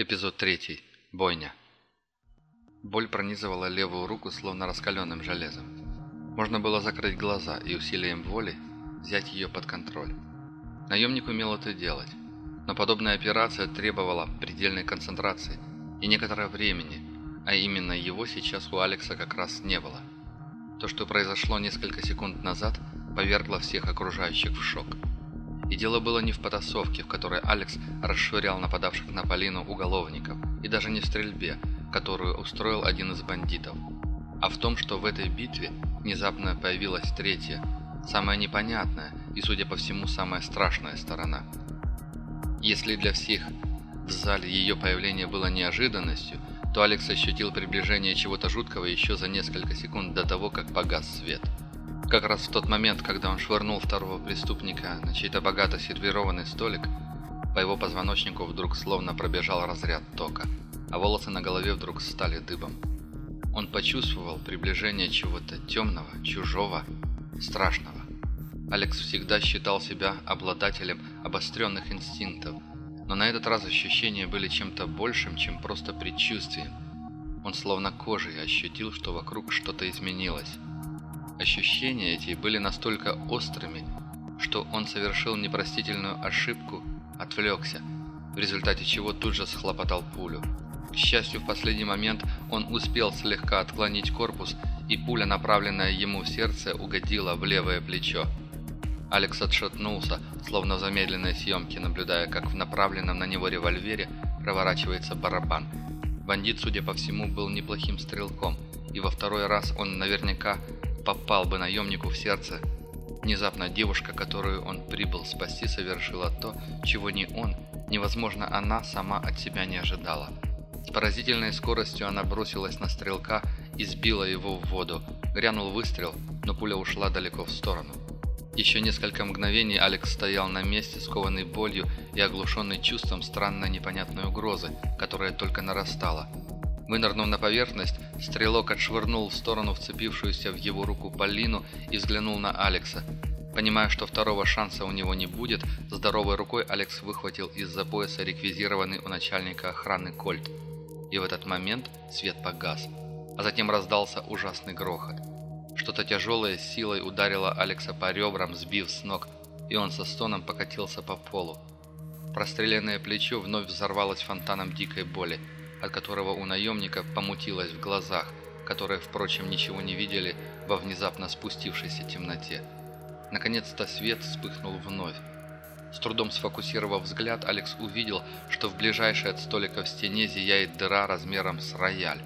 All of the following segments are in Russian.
Эпизод 3. Бойня. Боль пронизывала левую руку, словно раскаленным железом. Можно было закрыть глаза и усилием воли взять ее под контроль. Наемник умел это делать, но подобная операция требовала предельной концентрации и некоторое времени, а именно его сейчас у Алекса как раз не было. То, что произошло несколько секунд назад, повергло всех окружающих в шок. И дело было не в потасовке, в которой Алекс расшвырял нападавших на Полину уголовников, и даже не в стрельбе, которую устроил один из бандитов, а в том, что в этой битве внезапно появилась третья, самая непонятная и, судя по всему, самая страшная сторона. Если для всех в зале ее появление было неожиданностью, то Алекс ощутил приближение чего-то жуткого еще за несколько секунд до того, как погас свет. Как раз в тот момент, когда он швырнул второго преступника на чей-то богато сервированный столик, по его позвоночнику вдруг словно пробежал разряд тока, а волосы на голове вдруг стали дыбом. Он почувствовал приближение чего-то темного, чужого, страшного. Алекс всегда считал себя обладателем обостренных инстинктов, но на этот раз ощущения были чем-то большим, чем просто предчувствием. Он словно кожей ощутил, что вокруг что-то изменилось. Ощущения эти были настолько острыми, что он совершил непростительную ошибку, отвлекся, в результате чего тут же схлопотал пулю. К счастью, в последний момент он успел слегка отклонить корпус, и пуля, направленная ему в сердце, угодила в левое плечо. Алекс отшатнулся, словно в замедленной съемке, наблюдая, как в направленном на него револьвере проворачивается барабан. Бандит, судя по всему, был неплохим стрелком, и во второй раз он наверняка попал бы наемнику в сердце. Внезапно девушка, которую он прибыл спасти, совершила то, чего ни он, невозможно она сама от себя не ожидала. С поразительной скоростью она бросилась на стрелка и сбила его в воду. Грянул выстрел, но пуля ушла далеко в сторону. Еще несколько мгновений Алекс стоял на месте, скованный болью и оглушенный чувством странной непонятной угрозы, которая только нарастала. Вынырнув на поверхность, стрелок отшвырнул в сторону вцепившуюся в его руку Полину и взглянул на Алекса. Понимая, что второго шанса у него не будет, здоровой рукой Алекс выхватил из-за пояса реквизированный у начальника охраны кольт. И в этот момент свет погас, а затем раздался ужасный грохот. Что-то тяжелое силой ударило Алекса по ребрам, сбив с ног, и он со стоном покатился по полу. Простреленное плечо вновь взорвалось фонтаном дикой боли от которого у наемника помутилось в глазах, которые, впрочем, ничего не видели во внезапно спустившейся темноте. Наконец-то свет вспыхнул вновь. С трудом сфокусировав взгляд, Алекс увидел, что в ближайшей от столика в стене зияет дыра размером с рояль.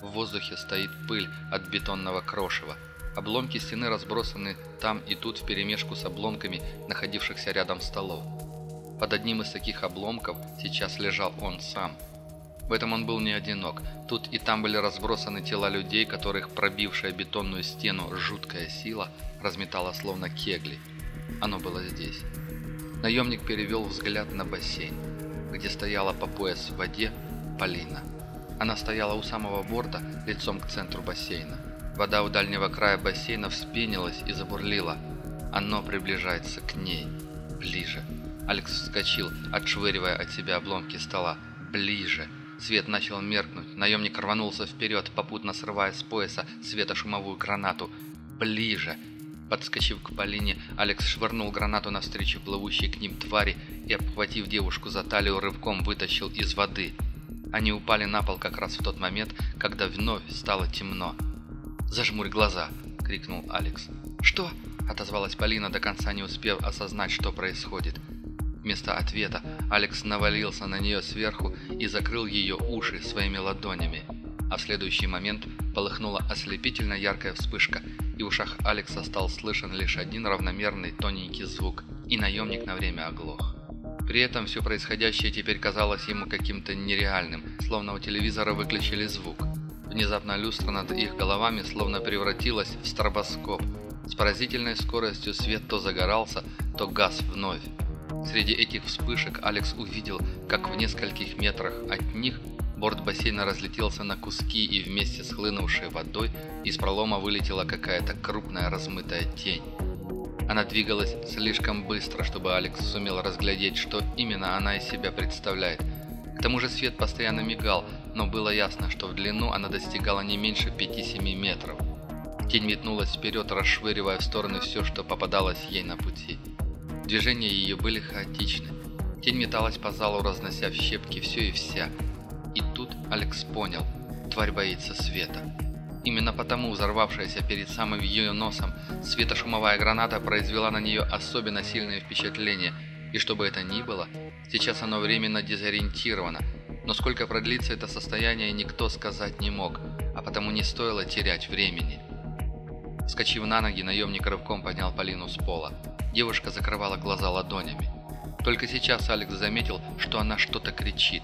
В воздухе стоит пыль от бетонного крошева. Обломки стены разбросаны там и тут вперемешку с обломками, находившихся рядом столов. Под одним из таких обломков сейчас лежал он сам – в этом он был не одинок. Тут и там были разбросаны тела людей, которых пробившая бетонную стену жуткая сила разметала словно кегли. Оно было здесь. Наемник перевел взгляд на бассейн, где стояла по пояс в воде Полина. Она стояла у самого борта, лицом к центру бассейна. Вода у дальнего края бассейна вспенилась и забурлила. Оно приближается к ней. Ближе. Алекс вскочил, отшвыривая от себя обломки стола. Ближе. Свет начал меркнуть. Наемник рванулся вперед, попутно срывая с пояса светошумовую гранату. «Ближе!» Подскочив к Полине, Алекс швырнул гранату навстречу плывущей к ним твари и, обхватив девушку за талию, рывком вытащил из воды. Они упали на пол как раз в тот момент, когда вновь стало темно. «Зажмурь глаза!» — крикнул Алекс. «Что?» — отозвалась Полина, до конца не успев осознать, что происходит. Вместо ответа Алекс навалился на нее сверху и закрыл ее уши своими ладонями. А в следующий момент полыхнула ослепительно яркая вспышка, и в ушах Алекса стал слышен лишь один равномерный тоненький звук, и наемник на время оглох. При этом все происходящее теперь казалось ему каким-то нереальным, словно у телевизора выключили звук. Внезапно люстра над их головами словно превратилась в стробоскоп. С поразительной скоростью свет то загорался, то газ вновь. Среди этих вспышек Алекс увидел, как в нескольких метрах от них борт бассейна разлетелся на куски и вместе с хлынувшей водой из пролома вылетела какая-то крупная размытая тень. Она двигалась слишком быстро, чтобы Алекс сумел разглядеть, что именно она из себя представляет. К тому же свет постоянно мигал, но было ясно, что в длину она достигала не меньше 5-7 метров. Тень метнулась вперед, расшвыривая в стороны все, что попадалось ей на пути. Движения ее были хаотичны. Тень металась по залу, разнося в щепки все и вся. И тут Алекс понял, тварь боится света. Именно потому взорвавшаяся перед самым ее носом светошумовая граната произвела на нее особенно сильное впечатление, и что бы это ни было, сейчас оно временно дезориентировано, но сколько продлится это состояние, никто сказать не мог, а потому не стоило терять времени. Скочив на ноги, наемник рывком поднял Полину с пола. Девушка закрывала глаза ладонями. Только сейчас Алекс заметил, что она что-то кричит.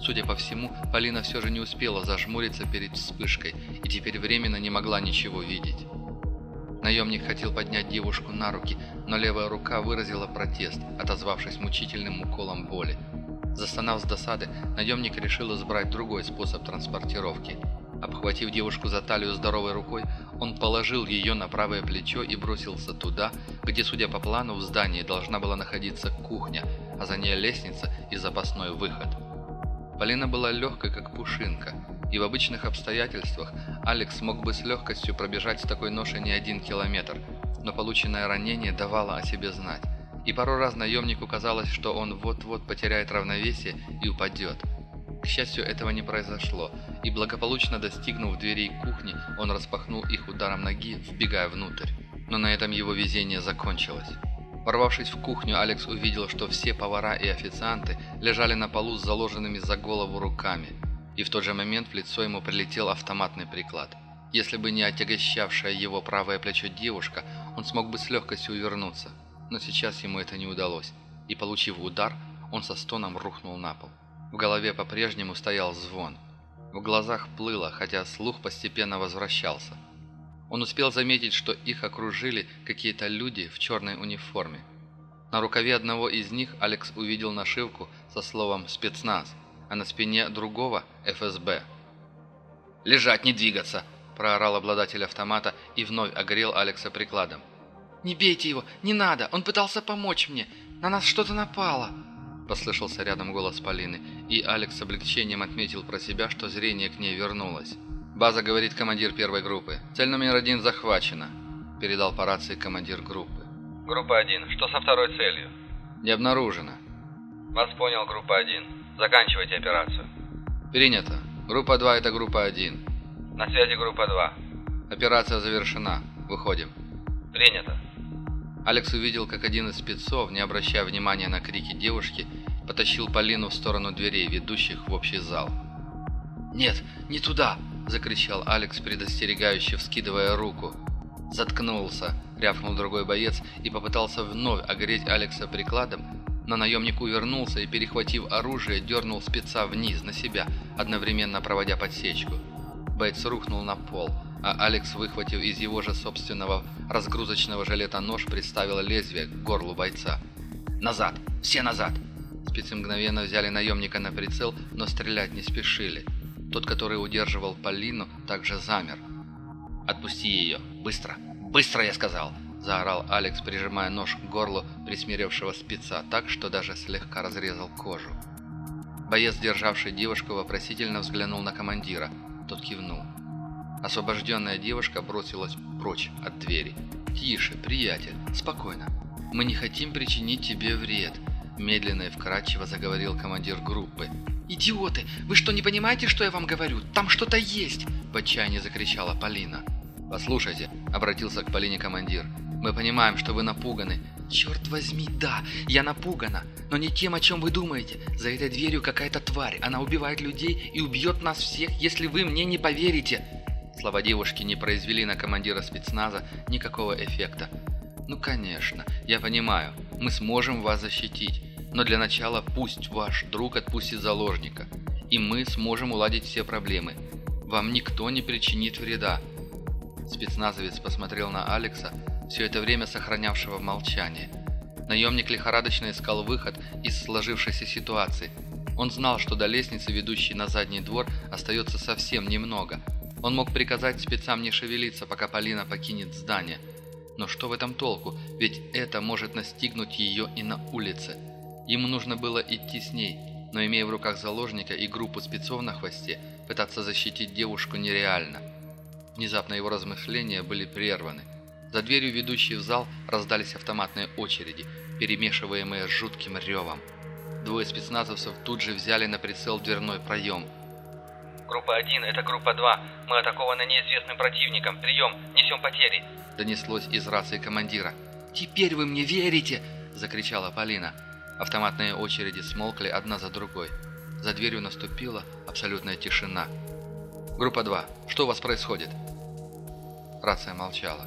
Судя по всему, Полина все же не успела зажмуриться перед вспышкой и теперь временно не могла ничего видеть. Наемник хотел поднять девушку на руки, но левая рука выразила протест, отозвавшись мучительным уколом боли. Застонав с досады, наемник решил избрать другой способ транспортировки. Обхватив девушку за талию здоровой рукой, он положил ее на правое плечо и бросился туда, где, судя по плану, в здании должна была находиться кухня, а за ней лестница и запасной выход. Полина была легкой, как пушинка, и в обычных обстоятельствах Алекс мог бы с легкостью пробежать с такой ношей не один километр, но полученное ранение давало о себе знать, и пару раз наемнику казалось, что он вот-вот потеряет равновесие и упадет. К счастью, этого не произошло, и благополучно достигнув дверей кухни, он распахнул их ударом ноги, вбегая внутрь. Но на этом его везение закончилось. Ворвавшись в кухню, Алекс увидел, что все повара и официанты лежали на полу с заложенными за голову руками. И в тот же момент в лицо ему прилетел автоматный приклад. Если бы не отягощавшая его правое плечо девушка, он смог бы с легкостью увернуться. Но сейчас ему это не удалось. И получив удар, он со стоном рухнул на пол. В голове по-прежнему стоял звон. В глазах плыло, хотя слух постепенно возвращался. Он успел заметить, что их окружили какие-то люди в черной униформе. На рукаве одного из них Алекс увидел нашивку со словом «спецназ», а на спине другого – «ФСБ». «Лежать, не двигаться!» – проорал обладатель автомата и вновь огрел Алекса прикладом. «Не бейте его! Не надо! Он пытался помочь мне! На нас что-то напало!» Послышался рядом голос Полины, и Алекс с облегчением отметил про себя, что зрение к ней вернулось. «База, — говорит командир первой группы. Цель номер один захвачена», — передал по рации командир группы. «Группа один. Что со второй целью?» «Не обнаружено». «Вас понял, группа один. Заканчивайте операцию». «Принято. Группа 2 — это группа 1». «На связи группа 2». «Операция завершена. Выходим». «Принято». Алекс увидел, как один из спецов, не обращая внимания на крики девушки, потащил Полину в сторону дверей, ведущих в общий зал. «Нет, не туда!» – закричал Алекс, предостерегающе вскидывая руку. «Заткнулся!» – рявкнул другой боец и попытался вновь огреть Алекса прикладом, но наемник увернулся и, перехватив оружие, дернул спеца вниз, на себя, одновременно проводя подсечку. Боец рухнул на пол, а Алекс, выхватив из его же собственного разгрузочного жилета нож, приставил лезвие к горлу бойца. «Назад! Все назад!» Спецы мгновенно взяли наемника на прицел, но стрелять не спешили. Тот, который удерживал Полину, также замер. «Отпусти ее! Быстро! Быстро, я сказал!» Заорал Алекс, прижимая нож к горлу присмиревшего спеца так, что даже слегка разрезал кожу. Боец, державший девушку, вопросительно взглянул на командира. Тот кивнул. Освобожденная девушка бросилась прочь от двери. «Тише, приятель, спокойно. Мы не хотим причинить тебе вред», медленно и вкрадчиво заговорил командир группы. «Идиоты! Вы что, не понимаете, что я вам говорю? Там что-то есть!» В отчаянии закричала Полина. «Послушайте», — обратился к Полине командир, — «мы понимаем, что вы напуганы». «Черт возьми, да, я напугана, но не тем, о чем вы думаете. За этой дверью какая-то тварь, она убивает людей и убьет нас всех, если вы мне не поверите». Слова девушки не произвели на командира спецназа никакого эффекта. «Ну, конечно, я понимаю, мы сможем вас защитить. Но для начала пусть ваш друг отпустит заложника, и мы сможем уладить все проблемы. Вам никто не причинит вреда». Спецназовец посмотрел на Алекса, все это время сохранявшего молчание. Наемник лихорадочно искал выход из сложившейся ситуации. Он знал, что до лестницы, ведущей на задний двор, остается совсем немного. Он мог приказать спецам не шевелиться, пока Полина покинет здание. Но что в этом толку? Ведь это может настигнуть ее и на улице. Ему нужно было идти с ней, но имея в руках заложника и группу спецов на хвосте, пытаться защитить девушку нереально. Внезапно его размышления были прерваны. За дверью, ведущей в зал, раздались автоматные очереди, перемешиваемые с жутким ревом. Двое спецназовцев тут же взяли на прицел дверной проем. «Группа 1, это группа 2. Мы атакованы неизвестным противником. Прием, несем потери!» Донеслось из рации командира. «Теперь вы мне верите!» – закричала Полина. Автоматные очереди смолкли одна за другой. За дверью наступила абсолютная тишина. «Группа 2, что у вас происходит?» Рация молчала.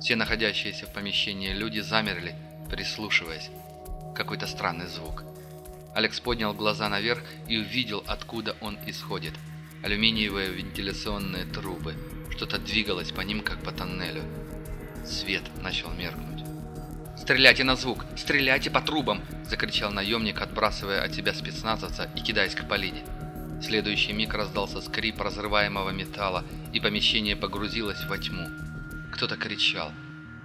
Все находящиеся в помещении люди замерли, прислушиваясь. Какой-то странный звук. Алекс поднял глаза наверх и увидел, откуда он исходит. Алюминиевые вентиляционные трубы. Что-то двигалось по ним, как по тоннелю. Свет начал меркнуть. «Стреляйте на звук! Стреляйте по трубам!» – закричал наемник, отбрасывая от себя спецназовца и кидаясь к Полине. Следующий миг раздался скрип разрываемого металла, и помещение погрузилось во тьму. Кто-то кричал,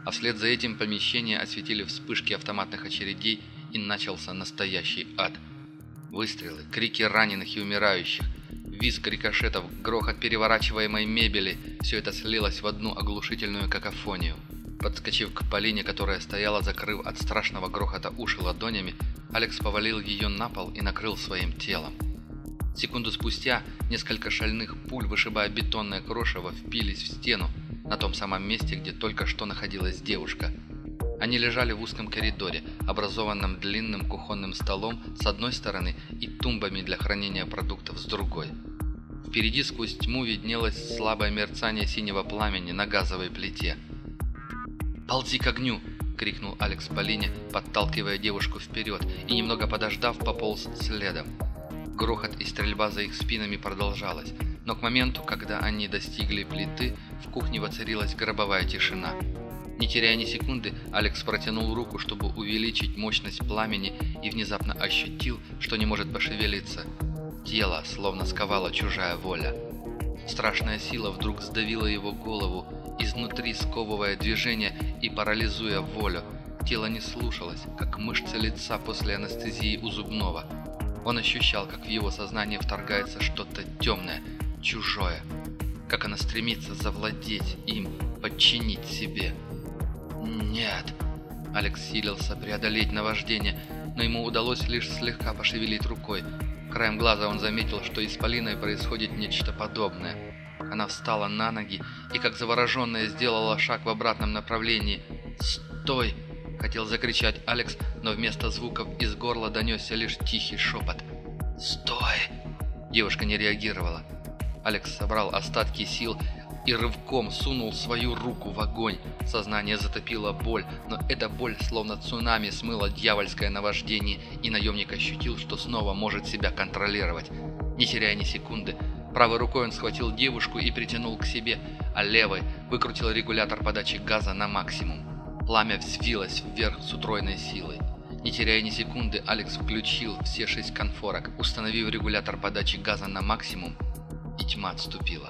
а вслед за этим помещение осветили вспышки автоматных очередей, и начался настоящий ад. Выстрелы, крики раненых и умирающих, визг рикошетов, грохот переворачиваемой мебели – все это слилось в одну оглушительную какофонию. Подскочив к Полине, которая стояла, закрыв от страшного грохота уши ладонями, Алекс повалил ее на пол и накрыл своим телом. Секунду спустя несколько шальных пуль, вышибая бетонное крошево, впились в стену на том самом месте, где только что находилась девушка. Они лежали в узком коридоре, образованном длинным кухонным столом с одной стороны и тумбами для хранения продуктов с другой. Впереди сквозь тьму виднелось слабое мерцание синего пламени на газовой плите – «Ползи к огню!» — крикнул Алекс Полине, подталкивая девушку вперед, и, немного подождав, пополз следом. Грохот и стрельба за их спинами продолжалась, но к моменту, когда они достигли плиты, в кухне воцарилась гробовая тишина. Не теряя ни секунды, Алекс протянул руку, чтобы увеличить мощность пламени, и внезапно ощутил, что не может пошевелиться. Тело словно сковала чужая воля. Страшная сила вдруг сдавила его голову, изнутри сковывая движение и парализуя волю. Тело не слушалось, как мышцы лица после анестезии у зубного. Он ощущал, как в его сознание вторгается что-то темное, чужое, как она стремится завладеть им, подчинить себе. «Нет!» Алекс силился преодолеть наваждение, но ему удалось лишь слегка пошевелить рукой. Краем глаза он заметил, что с Полиной происходит нечто подобное – она встала на ноги и, как завороженная, сделала шаг в обратном направлении. «Стой!» – хотел закричать Алекс, но вместо звуков из горла донесся лишь тихий шепот. «Стой!» Девушка не реагировала. Алекс собрал остатки сил и рывком сунул свою руку в огонь. Сознание затопило боль, но эта боль словно цунами смыла дьявольское наваждение, и наемник ощутил, что снова может себя контролировать. Не теряя ни секунды, Правой рукой он схватил девушку и притянул к себе, а левой выкрутил регулятор подачи газа на максимум. Пламя взвилось вверх с утроенной силой. Не теряя ни секунды, Алекс включил все шесть конфорок, установив регулятор подачи газа на максимум, и тьма отступила.